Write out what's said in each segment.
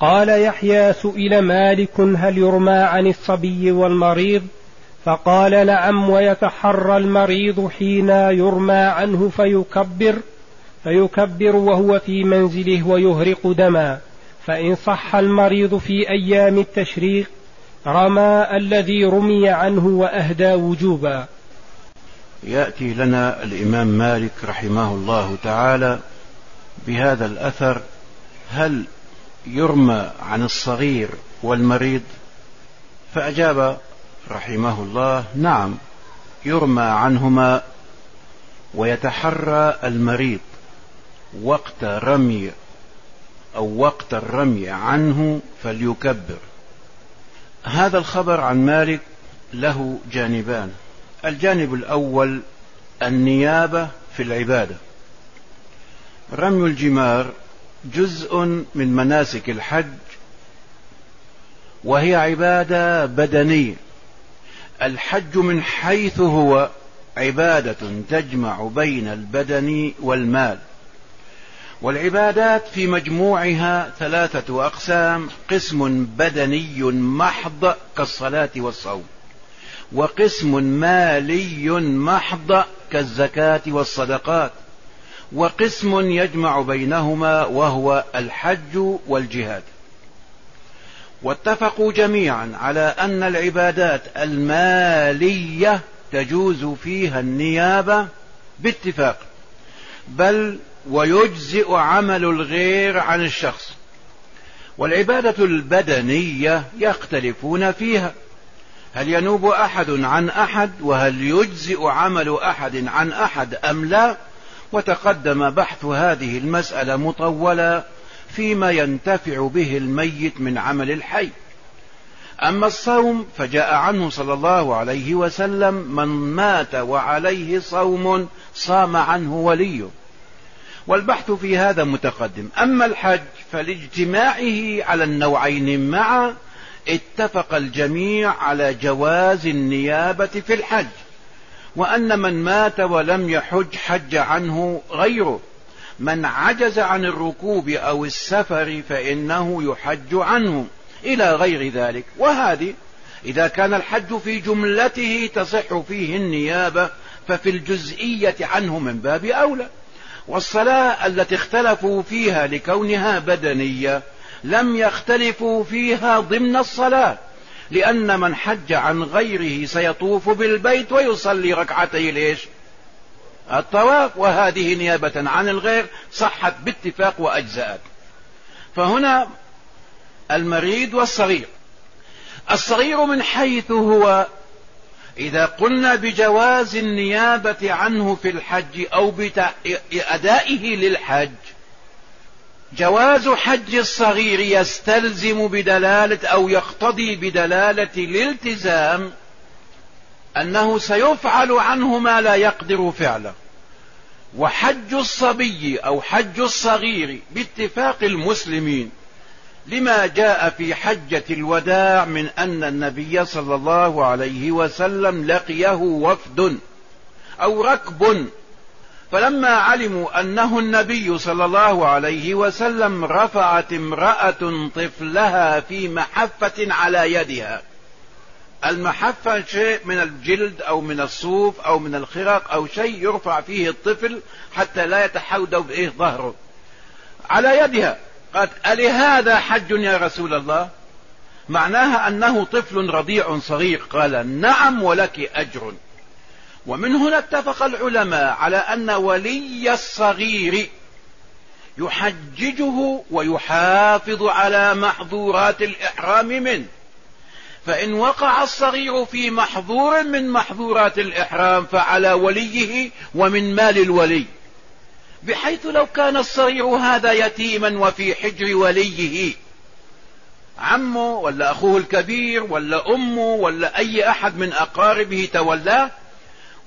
قال يحيى سئل مالك هل يرمى عن الصبي والمريض؟ فقال نعم ويتحرى المريض حين يرمى عنه فيكبر فيكبر وهو في منزله ويهرق دما. فإن صح المريض في أيام التشريق رمى الذي رمي عنه وأهدى وجوبا. يأتي لنا الإمام مالك رحمه الله تعالى بهذا الأثر هل يرمى عن الصغير والمريض فأجاب رحمه الله نعم يرمى عنهما ويتحرى المريض وقت رمي أو وقت الرمي عنه فليكبر. هذا الخبر عن مالك له جانبان. الجانب الأول النيابة في العبادة. رمي الجمار جزء من مناسك الحج وهي عبادة بدنية. الحج من حيث هو عبادة تجمع بين البدن والمال. والعبادات في مجموعها ثلاثة أقسام. قسم بدني محض كالصلاة والصوم وقسم مالي محض كالزكاة والصدقات. وقسم يجمع بينهما وهو الحج والجهاد. واتفقوا جميعا على أن العبادات المالية تجوز فيها النيابة باتفاق بل ويجزئ عمل الغير عن الشخص. والعبادة البدنية يختلفون فيها. هل ينوب أحد عن أحد وهل يجزئ عمل أحد عن أحد أم لا؟ وتقدم بحث هذه المسألة مطولا فيما ينتفع به الميت من عمل الحي. أما الصوم فجاء عنه صلى الله عليه وسلم من مات وعليه صوم صام عنه وليه. والبحث في هذا متقدم. أما الحج فلاجتماعه على النوعين معا اتفق الجميع على جواز النيابة في الحج. وأن من مات ولم يحج حج عنه غيره. من عجز عن الركوب أو السفر فإنه يحج عنه إلى غير ذلك. وهذه إذا كان الحج في جملته تصح فيه النيابة ففي الجزئية عنه من باب أولى. والصلاة التي اختلفوا فيها لكونها بدنية لم يختلفوا فيها ضمن الصلاة. لأن من حج عن غيره سيطوف بالبيت ويصلي ركعتي ليش؟ الطواف وهذه نيابة عن الغير صحت باتفاق وأجزاءات فهنا المريض والصغير. الصغير من حيث هو إذا قلنا بجواز النيابة عنه في الحج أو بأدائه للحج جواز حج الصغير يستلزم بدلالة أو يقتضي بدلالة الالتزام أنه سيفعل عنه ما لا يقدر فعله. وحج الصبي أو حج الصغير باتفاق المسلمين لما جاء في حجة الوداع من أن النبي صلى الله عليه وسلم لقيه وفد أو ركب فلما علموا أنه النبي صلى الله عليه وسلم رفعت امرأة طفلها في محفة على يدها. المحفة شيء من الجلد أو من الصوف أو من الخرق أو شيء يرفع فيه الطفل حتى لا يتحودوا بإيه ظهره. على يدها. قالت ألهذا حج يا رسول الله؟ معناها أنه طفل رضيع صغير. قال نعم ولك أجر. ومن هنا اتفق العلماء على أن ولي الصغير يحججه ويحافظ على محظورات الإحرام منه. فإن وقع الصغير في محظور من محظورات الإحرام فعلى وليه ومن مال الولي. بحيث لو كان الصغير هذا يتيما وفي حجر وليه عمه ولا أخوه الكبير ولا أمه ولا أي أحد من أقاربه تولاه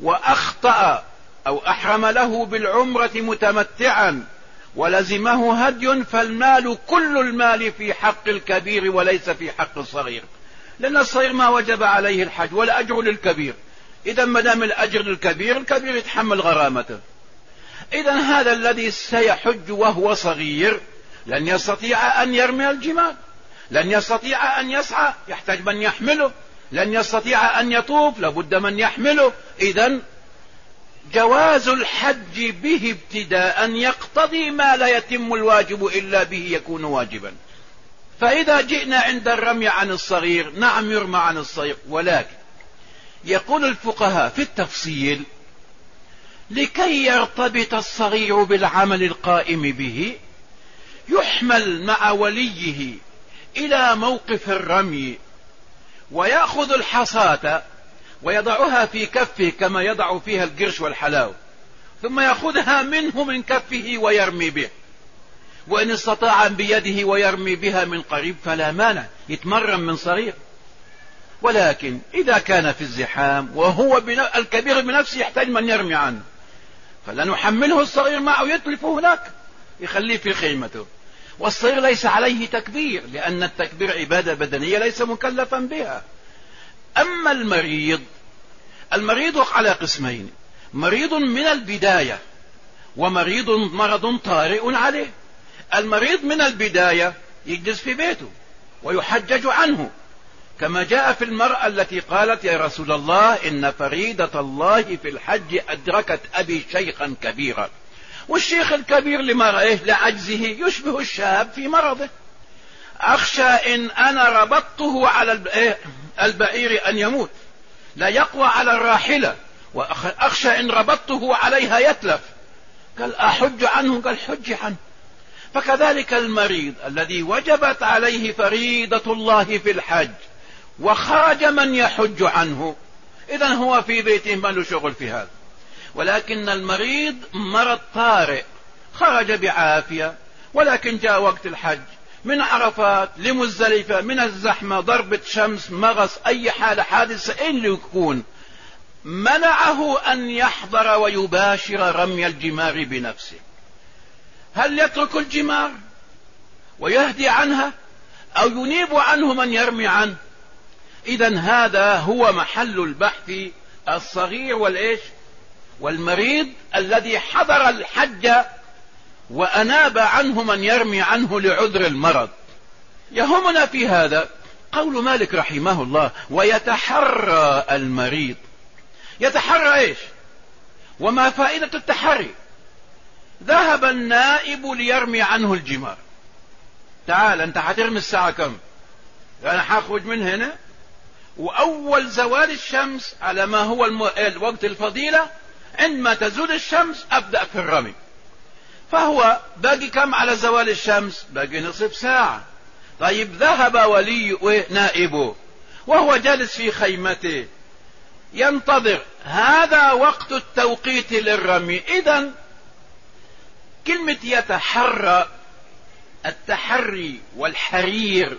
وأخطأ أو أحرم له بالعمرة متمتعا ولزمه هدي فالمال كل المال في حق الكبير وليس في حق الصغير. لأن الصغير ما وجب عليه الحج ولا أجر للكبير. إذا ما دام الأجر للكبير الكبير يتحمل غرامته. إذا هذا الذي سيحج وهو صغير لن يستطيع أن يرمي الجمال لن يستطيع أن يسعى. يحتاج من يحمله. لن يستطيع أن يطوف لابد من يحمله. إذا جواز الحج به ابتداء يقتضي ما لا يتم الواجب إلا به يكون واجبا. فإذا جئنا عند الرمي عن الصغير نعم يرمى عن الصغير ولكن يقول الفقهاء في التفصيل لكي يرتبط الصغير بالعمل القائم به يحمل مع وليه إلى موقف الرمي ويأخذ الحصاة ويضعها في كفه كما يضع فيها القرش والحلاو ثم يأخذها منه من كفه ويرمي به. وإن استطاع بيده ويرمي بها من قريب فلا مانع يتمرن من صغير ولكن إذا كان في الزحام وهو الكبير بنفسه يحتاج من يرمي عنه فلنحمله الصغير معه يتلف هناك يخليه في خيمته. والصغير ليس عليه تكبير لأن التكبير عبادة بدنية ليس مكلفا بها. أما المريض المريض على قسمين مريض من البداية ومريض مرض طارئ عليه. المريض من البداية يجلس في بيته ويحجج عنه. كما جاء في المرأة التي قالت يا رسول الله إن فريدة الله في الحج أدركت أبي شيخا كبيرا. والشيخ الكبير لما رأيه لعجزه يشبه الشاب في مرضه. أخشى إن أنا ربطته على إيه، البعير أن يموت. لا يقوى على الراحلة وأخشى إن ربطته عليها يتلف. قال أحج عنه؟ قال حج عنه. فكذلك المريض الذي وجبت عليه فريضة الله في الحج وخرج من يحج عنه. إذا هو في بيته ما له شغل في هذا. ولكن المريض مرض طارئ خرج بعافية ولكن جاء وقت الحج. من عرفات لمزدلفة من الزحمة ضربة شمس مغص أي حالة حادثة إن يكون؟ منعه أن يحضر ويباشر رمي الجمار بنفسه. هل يترك الجمار ويهدي عنها؟ أو ينيب عنه من يرمي عنه؟ إذا هذا هو محل البحث الصغير والإيش؟ والمريض الذي حضر الحج وأناب عنه من يرمي عنه لعذر المرض. يهمنا في هذا قول مالك رحمه الله ويتحرى المريض. يتحرى إيش؟ وما فائدة التحري؟ ذهب النائب ليرمي عنه الجمار. تعال أنت حترمي الساعة كم؟ أنا حأخرج من هنا. وأول زوال الشمس على ما هو الوقت الفضيلة عندما تزول الشمس أبدأ في الرمي. فهو باقي كم على زوال الشمس؟ باقي نصف ساعة. طيب ذهب ولي نائبه وهو جالس في خيمته. ينتظر هذا وقت التوقيت للرمي. اذا كلمة يتحرى التحري والحرير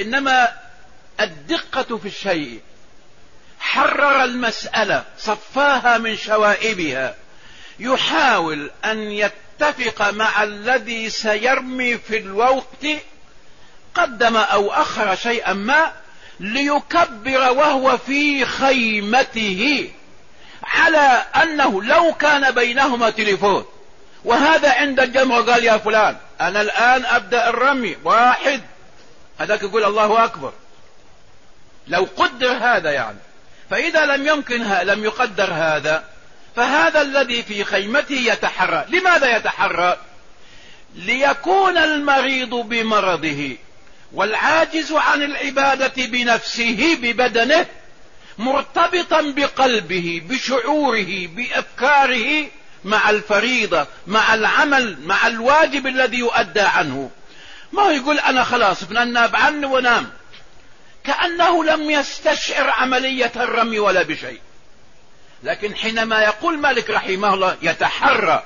إنما الدقة في الشيء. حرر المسألة صفاها من شوائبها. يحاول أن يتفق مع الذي سيرمي في الوقت قدم أو أخر شيئا ما ليكبر وهو في خيمته على أنه لو كان بينهما تليفون. وهذا عند الجمع قال يا فلان أنا الآن أبدأ الرمي واحد. هذاك يقول الله أكبر. لو قدر هذا يعني. فإذا لم يمكن لم يقدر هذا فهذا الذي في خيمته يتحرى. لماذا يتحرى؟ ليكون المريض بمرضه والعاجز عن العبادة بنفسه ببدنه مرتبطا بقلبه بشعوره بأفكاره مع الفريضة مع العمل مع الواجب الذي يؤدى عنه. ما يقول أنا خلاص بنناب عني ونام. كأنه لم يستشعر عملية الرمي ولا بشيء. لكن حينما يقول مالك رحمه الله يتحرى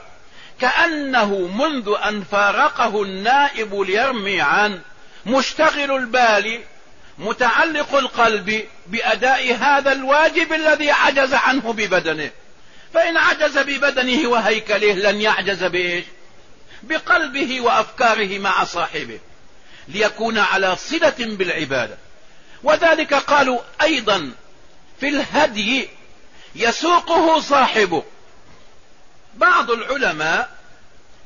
كأنه منذ أن فارقه النائب ليرمي عن مشتغل البال متعلق القلب بأداء هذا الواجب الذي عجز عنه ببدنه. فإن عجز ببدنه وهيكله لن يعجز بإيش؟ بقلبه وأفكاره مع صاحبه. ليكون على صلة بالعبادة. وذلك قالوا أيضا في يسوقه صاحبه. بعض العلماء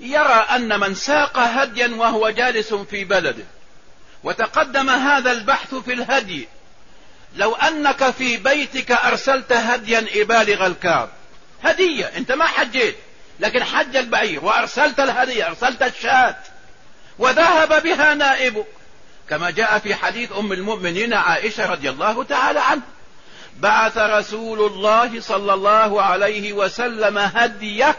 يرى أن من ساق هديا وهو جالس في بلده وتقدم هذا البحث في الهدي لو أنك في بيتك أرسلت هديا إبالغ الكعب. هدية أنت ما حجيت لكن حج البعير وأرسلت الهدية أرسلت الشاة وذهب بها نائبك. كما جاء في حديث أم المؤمنين عائشة رضي الله تعالى عنه. بعث رسول الله صلى الله عليه وسلم هدية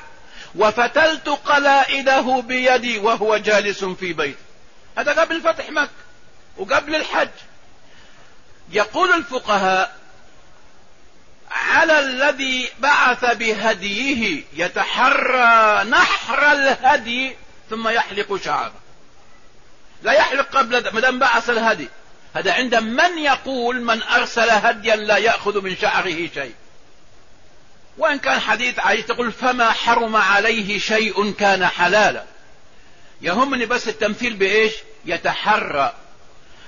وفتلت قلائده بيدي وهو جالس في بيته هذا قبل فتح مكة وقبل الحج. يقول الفقهاء على الذي بعث بهديه يتحرى نحر الهدي ثم يحلق شعره. لا يحلق قبل ما دام بعث الهدي هذا عند من يقول من أرسل هديا لا يأخذ من شعره شيء. وإن كان حديث عائشة تقول فما حرم عليه شيء كان حلالا. يهمني بس التمثيل بإيش؟ يتحرى.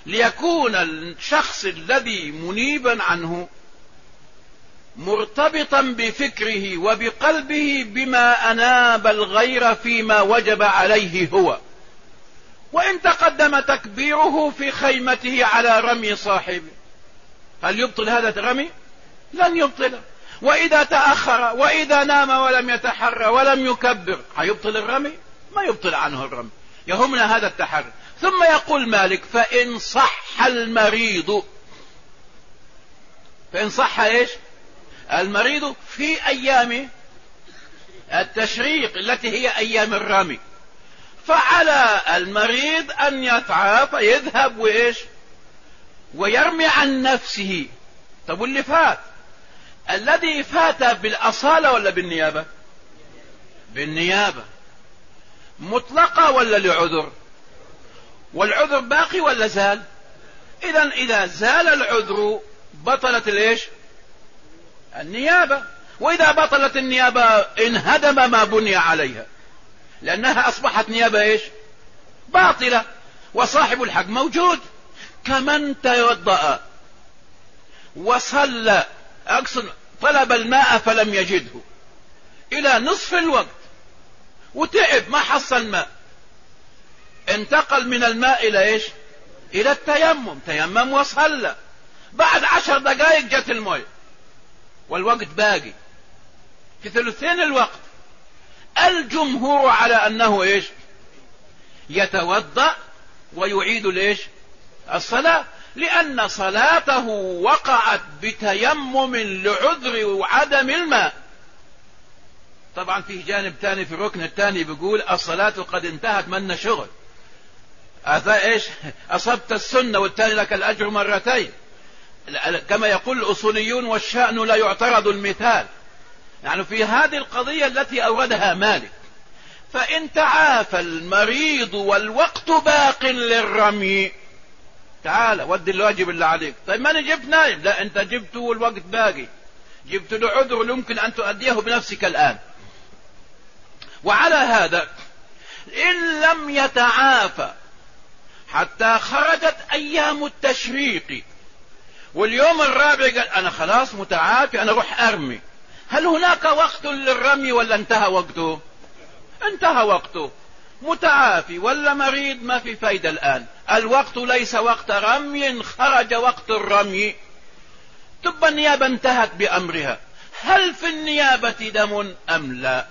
ليكون الشخص الذي منيبا عنه مرتبطا بفكره وبقلبه بما أناب الغير فيما وجب عليه هو. وإن تقدم تكبيره في خيمته على رمي صاحبه. هل يبطل هذا الرمي؟ لن يبطله وإذا تأخر وإذا نام ولم يتحرى ولم يكبر هيبطل الرمي؟ ما يبطل عنه الرمي. يهمنا هذا التحري. ثم يقول مالك فإن صح المريض. فإن صح إيش؟ المريض في أيام التشريق التي هي أيام الرمي. فعلى المريض أن يسعى فيذهب وإيش؟ ويرمي عن نفسه. طب واللي فات؟ الذي فات بالأصالة ولا بالنيابة؟ بالنيابة. مطلقة ولا لعذر؟ والعذر باقي ولا زال؟ اذا إذا زال العذر بطلت الإيش؟ النيابة. وإذا بطلت النيابة انهدم ما بني عليها. لأنها أصبحت نيابة إيش؟ باطلة. وصاحب الحق موجود. كمن توضأ. وصلى. أقصد طلب الماء فلم يجده. إلى نصف الوقت. وتعب ما حصل ماء. انتقل من الماء إلى إيش؟ إلى التيمم. تيمم وصلى. بعد عشر دقائق جت الموية. والوقت باقي. في ثلثين الوقت. الجمهور على أنه إيش؟ يتوضأ ويعيد الايش الصلاة. لأن صلاته وقعت بتيمم لعذر وعدم الماء. طبعا فيه جانب ثاني في الركن الثاني بيقول الصلاة قد انتهت من شغل إيش؟ أصبت السنة والثاني لك الأجر مرتين. كما يقول الأصوليون والشأن لا يعترض المثال. يعني في هذه القضية التي أوردها مالك. فإن تعافى المريض والوقت باق للرمي. تعال ودي الواجب اللي عليك. طيب ما أنا جبت نايم؟ لا أنت جبته والوقت باقي. جبت له عذر يمكن أن تؤديه بنفسك الآن. وعلى هذا إن لم يتعافى حتى خرجت أيام التشريق واليوم الرابع قال أنا خلاص متعافي أنا أروح أرمي. هل هناك وقت للرمي ولا انتهى وقته؟ انتهى وقته. متعافي ولا مريض؟ ما في فايدة الآن. الوقت ليس وقت رمي خرج وقت الرمي. تبقى النيابة انتهت بأمرها. هل في النيابة دم أم لا؟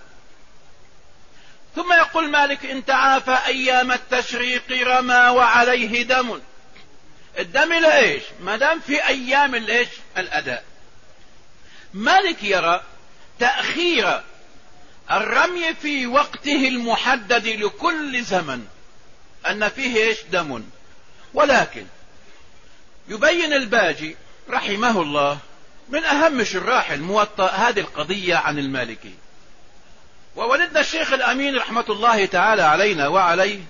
ثم يقول مالك إن تعافى أيام التشريق رمى وعليه دم. الدم لإيش؟ ما دام في أيام الايش الأداء. مالك يرى تأخير الرمي في وقته المحدد لكل زمن أن فيه إيش؟ دم. ولكن يبين الباجي رحمه الله من أهم شراح الموطأ هذه القضية عن المالكي. وولدنا الشيخ الأمين رحمة الله تعالى علينا وعليه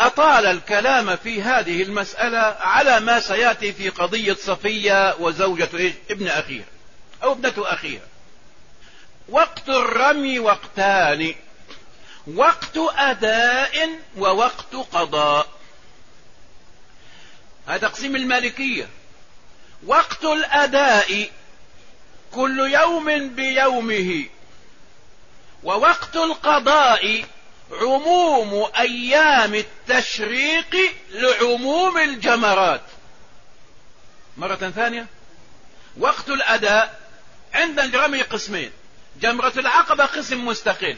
أطال الكلام في هذه المسألة على ما سيأتي في قضية صفية وزوجة؟ ابن أخيها أو ابنة أخيها وقت الرمي وقتان وقت أداء ووقت قضاء. هذا تقسيم المالكية. وقت الأداء كل يوم بيومه. ووقت القضاء عموم أيام التشريق لعموم الجمرات. مرة ثانية وقت الأداء عند الرمي قسمين. جمرة العقبة قسم مستقل.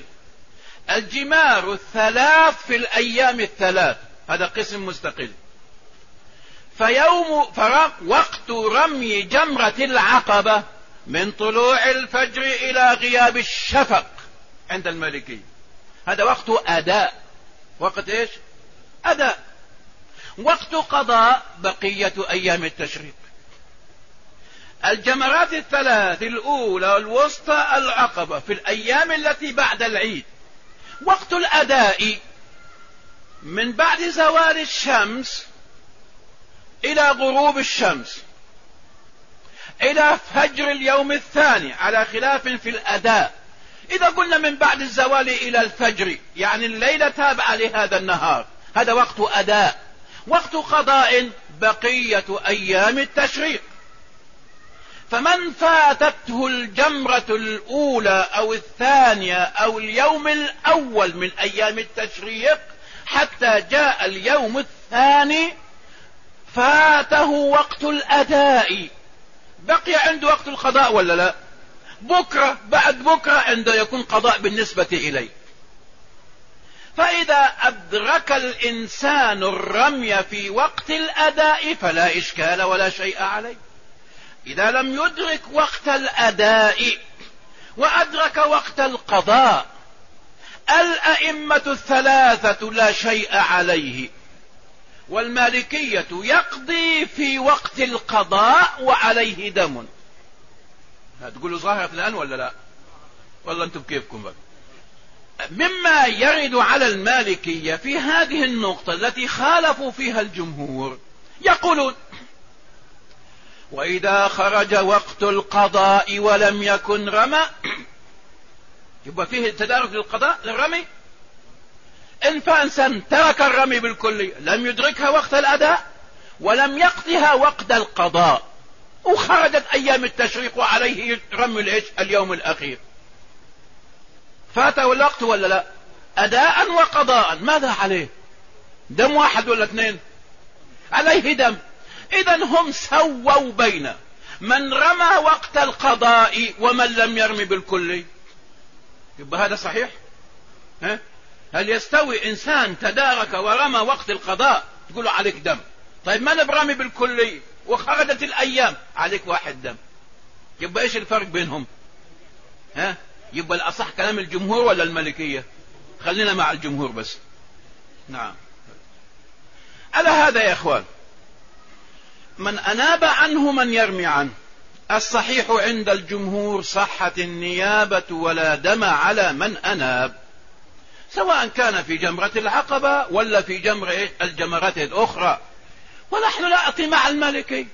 الجمار الثلاث في الأيام الثلاث هذا قسم مستقل. فيوم وقت رمي جمرة العقبة من طلوع الفجر إلى غياب الشفق عند المالكي هذا وقت أداء. وقت إيش؟ أداء. وقت قضاء بقية أيام التشريق. الجمرات الثلاث الأولى والوسطى العقبة في الأيام التي بعد العيد. وقت الأداء من بعد زوال الشمس إلى غروب الشمس إلى فجر اليوم الثاني على خلاف في الأداء. إذا قلنا من بعد الزوال إلى الفجر يعني الليلة تابعة لهذا النهار. هذا وقت أداء. وقت قضاء بقية أيام التشريق. فمن فاتته الجمرة الأولى أو الثانية أو اليوم الأول من أيام التشريق حتى جاء اليوم الثاني فاته وقت الأداء. بقي عنده وقت القضاء ولا لا؟ بكرة بعد بكرة عنده يكون قضاء بالنسبة إليه. فإذا أدرك الإنسان الرمي في وقت الأداء فلا إشكال ولا شيء عليه. إذا لم يدرك وقت الأداء وأدرك وقت القضاء الأئمة الثلاثة لا شيء عليه والمالكية يقضي في وقت القضاء وعليه دم. هتقولوا ظاهرة الآن ولا لا؟ والله أنتم كيفكم بقى. مما يرد على المالكية في هذه النقطة التي خالفوا فيها الجمهور يقولون وإذا خرج وقت القضاء ولم يكن رمى يبقى فيه تدارك للقضاء للرمي. إن فإنسان ترك الرمي بالكلي لم يدركها وقت الأداء ولم يقضها وقت القضاء. وخرجت أيام التشريق وعليه رمي الإيش اليوم الأخير. فاته الوقت ولا لا؟ أداء وقضاء. ماذا عليه؟ دم واحد ولا اثنين؟ عليه دم. إذا هم سووا بين من رمى وقت القضاء ومن لم يرمي بالكلي يبقى هذا صحيح؟ ها؟ هل يستوي إنسان تدارك ورمى وقت القضاء؟ تقول عليك دم. طيب من برمي بالكلي وخرجت الأيام. عليك واحد دم. يبقى إيش الفرق بينهم؟ ها؟ يبقى الأصح كلام الجمهور ولا الملكية؟ خلينا مع الجمهور بس. نعم. على هذا يا إخوان؟ من أناب عنه من يرمي عنه. الصحيح عند الجمهور صحة النيابة ولا دم على من أناب. سواء كان في جمرة العقبة ولا في جمر الجمرات الأخرى. ونحن نأتي مع الملكي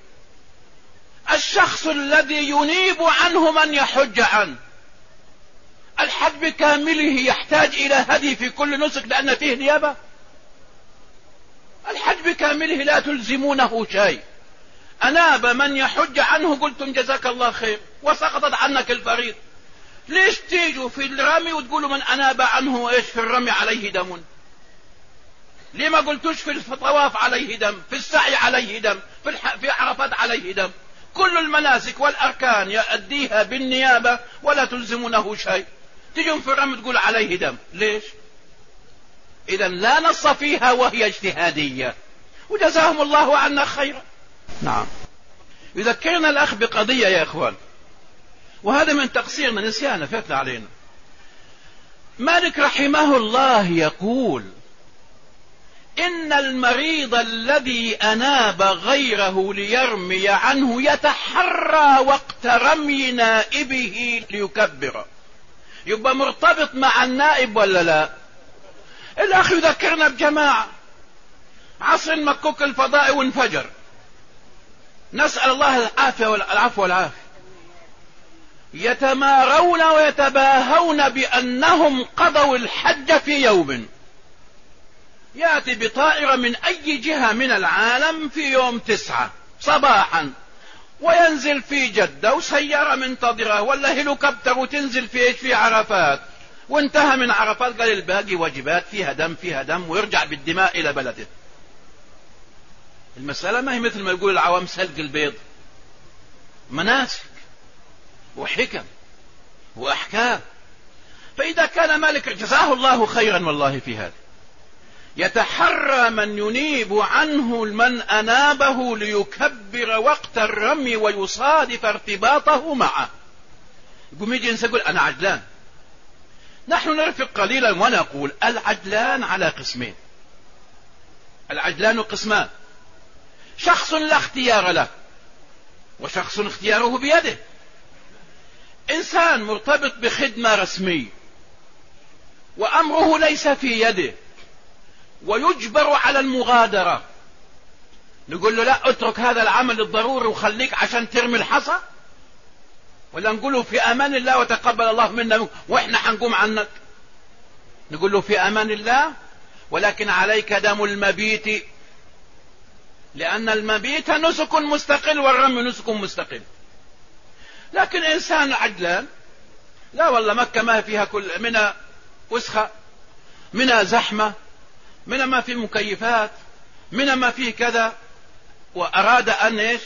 الشخص الذي ينيب عنه من يحج عنه. الحج بكامله يحتاج إلى هدي في كل نسك لأن فيه نيابة. الحج بكامله لا تلزمونه شيء. أناب من يحج عنه قلتم جزاك الله خير وسقطت عنك الفريض ليش تيجوا في الرمي وتقولوا من أناب عنه إيش في الرمي عليه دم؟ ليه ما قلتوش في الطواف عليه دم في السعي عليه دم في, الح... في عرفات عليه دم. كل المناسك والأركان يؤديها بالنيابة ولا تلزمونه شيء. تجون في الرمي تقول عليه دم. ليش؟ إذا لا نص فيها وهي اجتهادية. وجزاهم الله عنا خيرا. نعم. يذكرنا الأخ بقضية يا إخوان وهذا من تقصيرنا نسيانا فاتنا علينا. مالك رحمه الله يقول إن المريض الذي أناب غيره ليرمي عنه يتحرى وقت رمي نائبه ليكبر. يبقى مرتبط مع النائب ولا لا؟ الأخ يذكرنا بجماعة عصر مكوك الفضاء وانفجر. نسأل الله العافية والعفو والعافية. يتمارون ويتباهون بأنهم قضوا الحج في يوم. يأتي بطائرة من أي جهة من العالم في يوم تسعة صباحا وينزل في جدة وسيارة منتظرة ولا هليكوبتر وتنزل في إيش؟ في عرفات. وانتهى من عرفات قال الباقي واجبات فيها دم فيها دم ويرجع بالدماء إلى بلده. المسألة ما هي مثل ما يقول العوام سلق البيض. مناسك وحكم وأحكام. فإذا كان مالك جزاه الله خيرا والله في هذا. يتحرى من ينيب عنه من أنابه ليكبر وقت الرمي ويصادف ارتباطه معه. يقوم يجي يقول أنا عجلان. نحن نرفق قليلا ونقول العجلان على قسمين. العجلان قسمان. شخص لا اختيار له وشخص اختياره بيده. إنسان مرتبط بخدمة رسمية وأمره ليس في يده ويجبر على المغادرة. نقول له لا اترك هذا العمل الضروري وخليك عشان ترمي الحصى. ولا نقول له في أمان الله وتقبل الله منا وإحنا حنقوم عنك. نقول له في أمان الله ولكن عليك دم المبيت لأن المبيت نسك مستقل والرمي نسك مستقل. لكن إنسان عجلان لا والله مكة ما فيها كل منها وسخة منها زحمة منها ما في مكيفات منها ما فيه كذا. وأراد أن إيش؟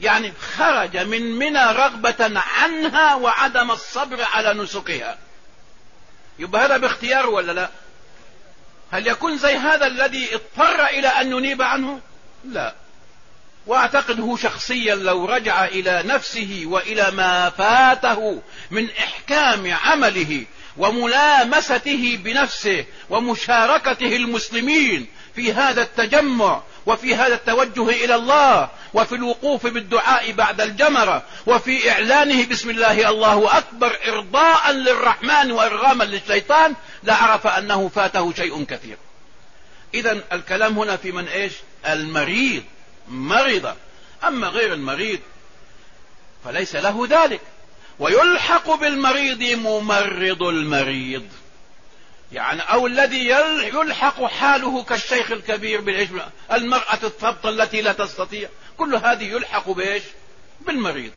يعني خرج من منى رغبة عنها وعدم الصبر على نسكها. يبقى هذا باختيار ولا لا؟ هل يكون زي هذا الذي اضطر إلى أن ينيب عنه؟ لا. وأعتقد هو شخصيا لو رجع إلى نفسه وإلى ما فاته من إحكام عمله وملامسته بنفسه ومشاركته المسلمين في هذا التجمع وفي هذا التوجه إلى الله وفي الوقوف بالدعاء بعد الجمرة وفي إعلانه بسم الله الله أكبر ارضاء للرحمن وارغاما للشيطان لعرف أنه فاته شيء كثير. اذا الكلام هنا في من إيش؟ المريض مرض أما غير المريض فليس له ذلك. ويلحق بالمريض ممرض المريض. يعني أو الذي يلحق حاله كالشيخ الكبير بالايش المرأة الثبطة التي لا تستطيع. كل هذه يلحق بإيش؟ بالمريض.